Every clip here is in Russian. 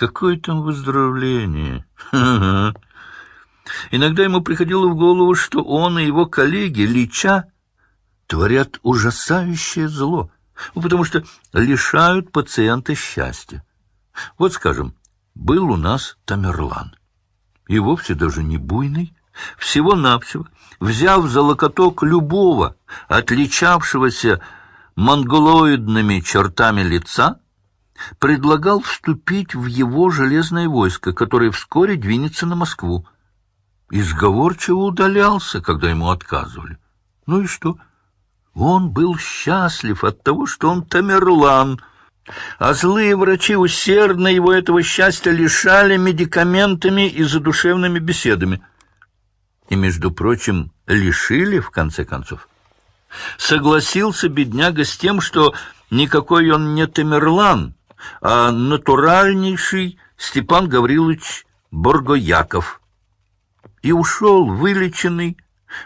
Какое там выздоровление? Иногда ему приходило в голову, что он и его коллеги, Лича, творят ужасающее зло, ну, потому что лишают пациента счастья. Вот, скажем, был у нас Тамерлан, и вовсе даже не буйный, всего-навсего, взяв за локоток любого, отличавшегося монголоидными чертами лица, предлагал вступить в его железное войско, которое вскоре двинется на Москву. Изговорчиво удалялся, когда ему отказывали. Ну и что? Он был счастлив от того, что он Тамерлан, а злые врачи усердно его этого счастья лишали медикаментами и задушевными беседами. И, между прочим, лишили, в конце концов. Согласился бедняга с тем, что никакой он не Тамерлан, а натуральнейший Степан Гаврилович Боргояков. И ушел вылеченный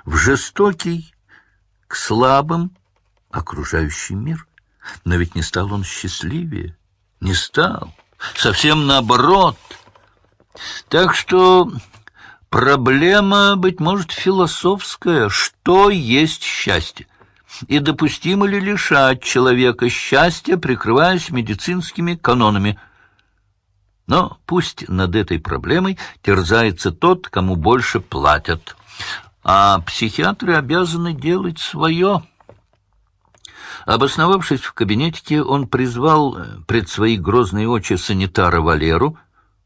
в жестокий, к слабым окружающий мир. Но ведь не стал он счастливее, не стал, совсем наоборот. Так что проблема, быть может, философская, что есть счастье и допустимо ли лишать человека счастья, прикрываясь медицинскими канонами. Но пусть над этой проблемой терзается тот, кому больше платят, а психиатры обязаны делать свое. Обосновавшись в кабинетике, он призвал пред свои грозные очи санитара Валеру,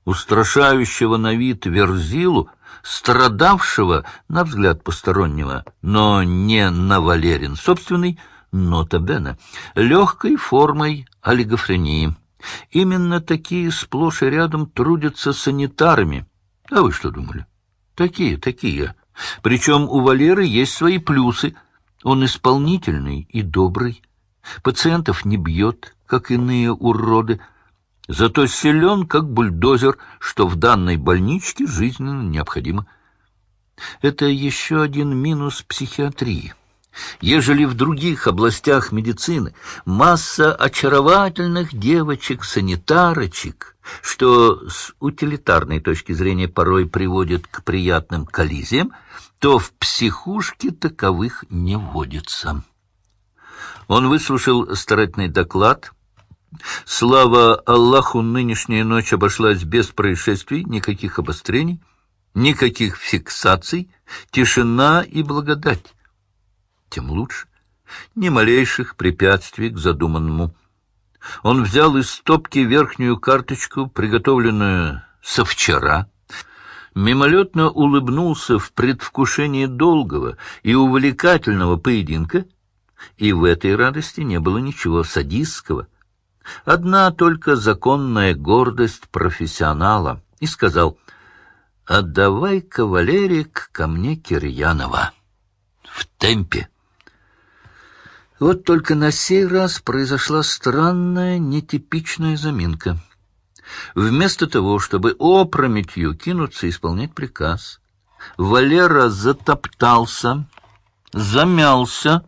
устрашающего на вид Верзилу, страдавшего, на взгляд постороннего, но не на Валерин собственный, нота бена, легкой формой олигофрении. Именно такие сплошь и рядом трудятся санитарами. А вы что думали? Такие, такие. Причем у Валеры есть свои плюсы. Он исполнительный и добрый. Пациентов не бьет, как иные уроды, Зато силен, как бульдозер, что в данной больничке жизненно необходимо. Это еще один минус психиатрии. Ежели в других областях медицины масса очаровательных девочек-санитарочек, что с утилитарной точки зрения порой приводит к приятным коллизиям, то в психушке таковых не водится. Он выслушал старательный доклад — Слава Аллаху, нынешняя ночь обошлась без происшествий, никаких обострений, никаких фиксаций, тишина и благодать. Тем лучше. Ни малейших препятствий к задуманному. Он взял из стопки верхнюю карточку, приготовленную со вчера, мимолетно улыбнулся в предвкушении долгого и увлекательного поединка, и в этой радости не было ничего садистского — Одна только законная гордость профессионала. И сказал, «Отдавай-ка, Валерик, ко мне Кирьянова. В темпе». Вот только на сей раз произошла странная, нетипичная заминка. Вместо того, чтобы опрометью кинуться исполнять приказ, Валера затоптался, замялся,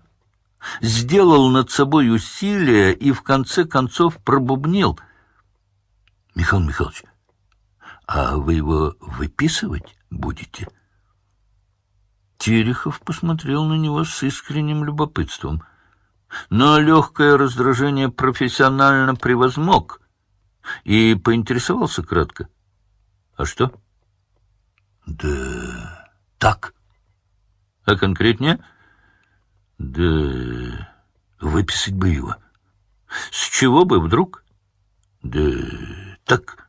сделал над собой усилие и в конце концов пробубнил. — Михаил Михайлович, а вы его выписывать будете? Терехов посмотрел на него с искренним любопытством. Но легкое раздражение профессионально превозмог и поинтересовался кратко. — А что? — Да так. — А конкретнее? — да выписать бы его. С чего бы вдруг? Да так.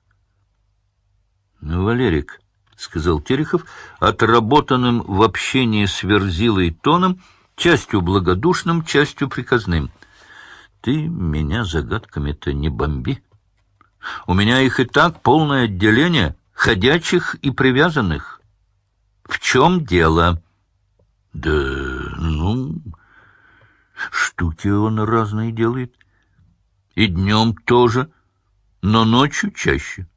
Ну, Валерик, — сказал Терехов, отработанным в общении с Верзилой тоном, частью благодушным, частью приказным. Ты меня загадками-то не бомби. У меня их и так полное отделение ходячих и привязанных. В чем дело? Да, ну, Штуки он разные делает. И днем тоже, но ночью чаще.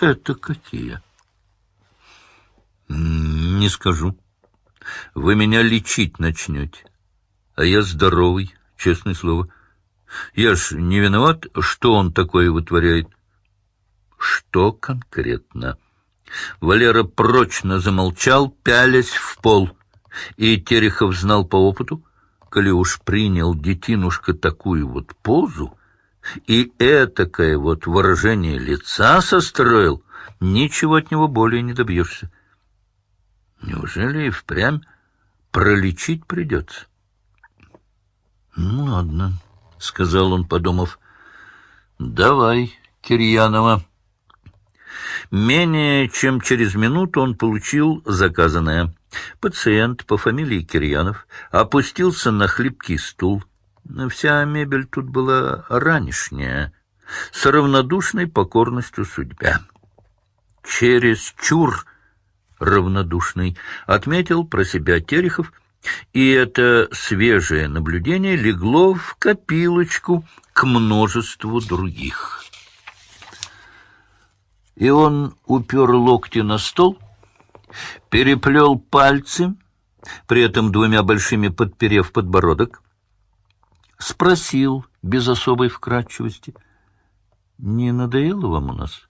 Это какие? Не скажу. Вы меня лечить начнете. А я здоровый, честное слово. Я ж не виноват, что он такое вытворяет. что конкретно. Валера прочно замолчал, пялясь в пол. И Терехов знал по опыту, коли уж принял детинушка такую вот позу, и этакое вот выражение лица состроил, ничего от него более не добьешься. Неужели и впрямь пролечить придется? — Ну, ладно, — сказал он, подумав. — Давай, Кирьянова. Менее чем через минуту он получил заказанное. Пациент по фамилии Кирьянов опустился на хлипкий стул. Вся мебель тут была ранешняя, с равнодушной покорностью судьбе. Через чур равнодушный, отметил про себя Терехов, и это свежее наблюдение легло в копилочку к множеству других. И он упер локти на стол, переплел пальцы, при этом двумя большими подперев подбородок, спросил без особой вкратчивости, «Не надоело вам у нас?»